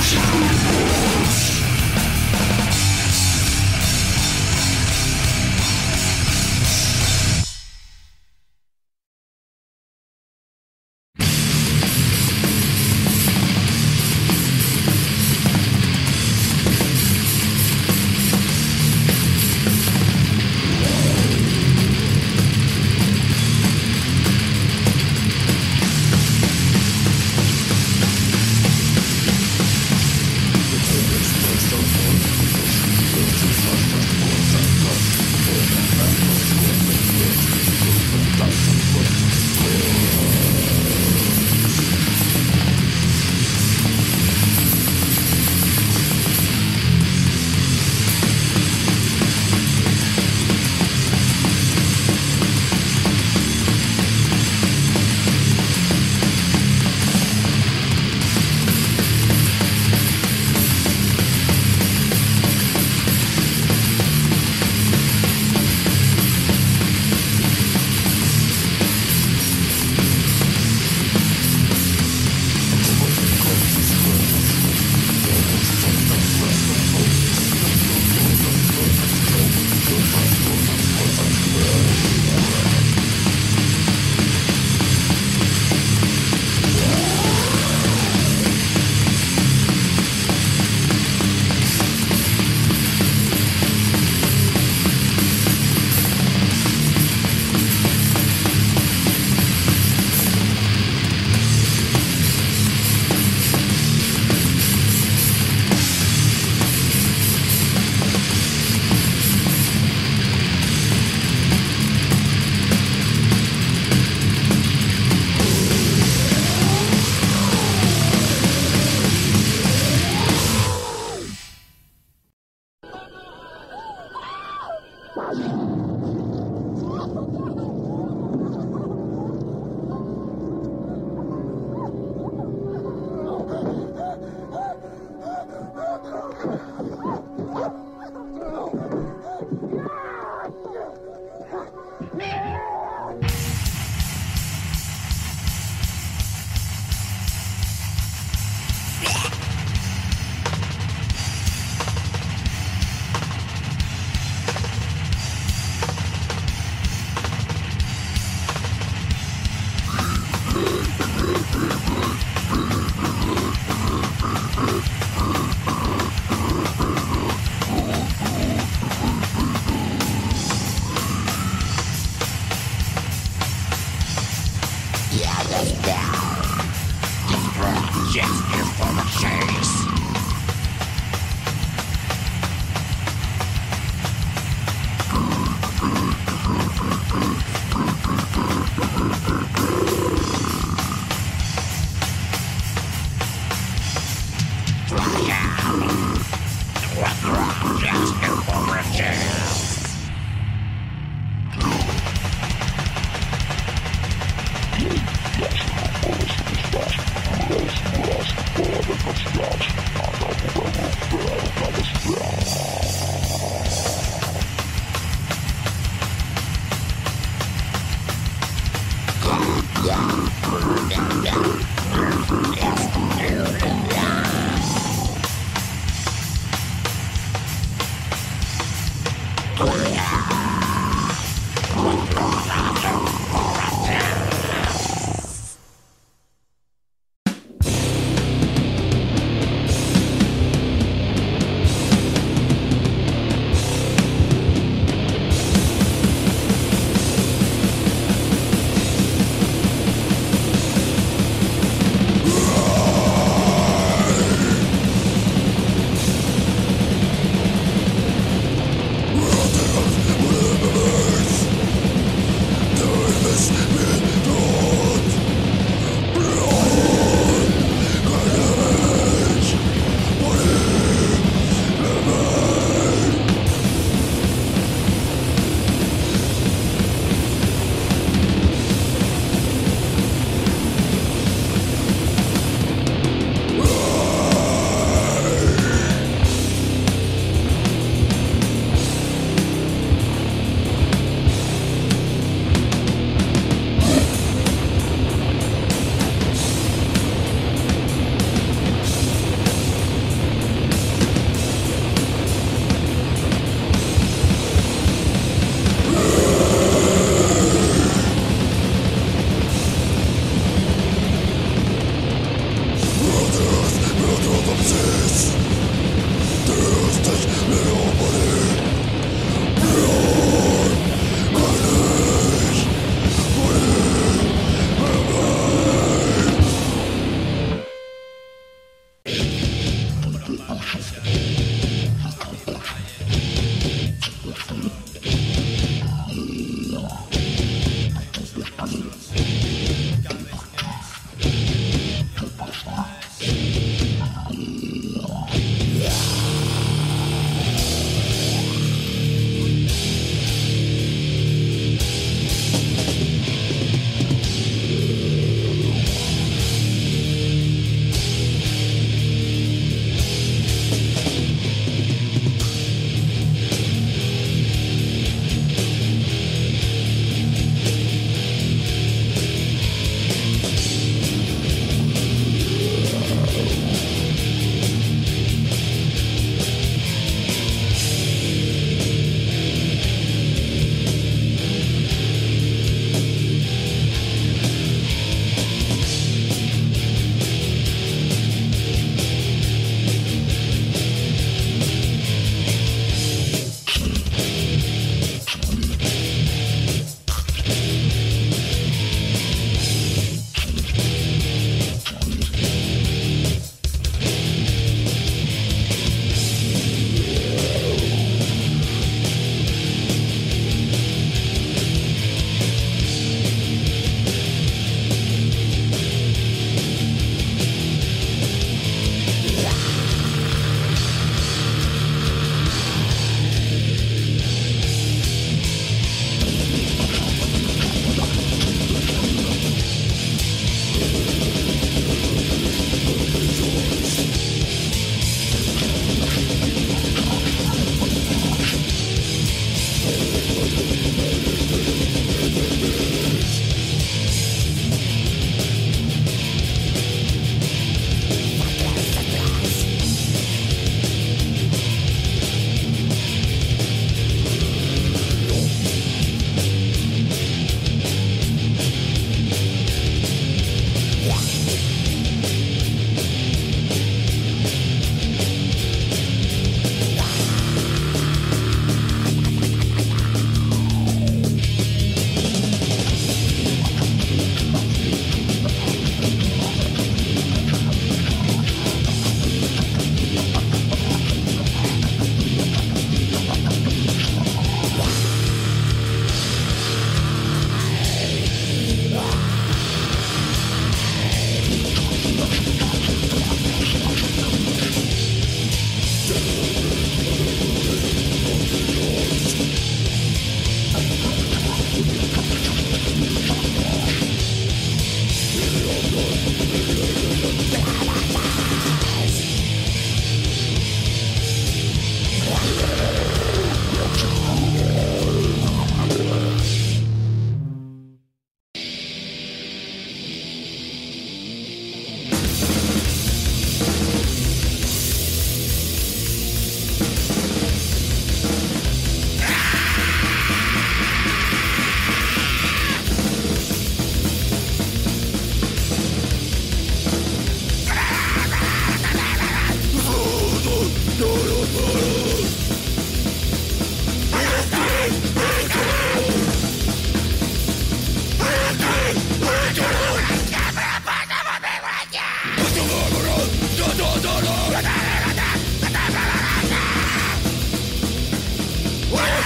Shut up!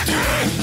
Yeah.